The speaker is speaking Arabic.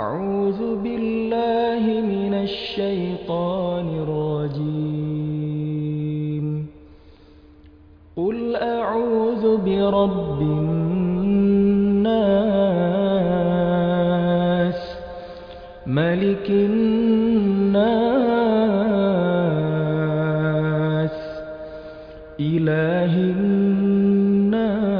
أعوذ بالله من الشيطان الرجيم. قل أعوذ برب الناس ملك الناس إله الناس.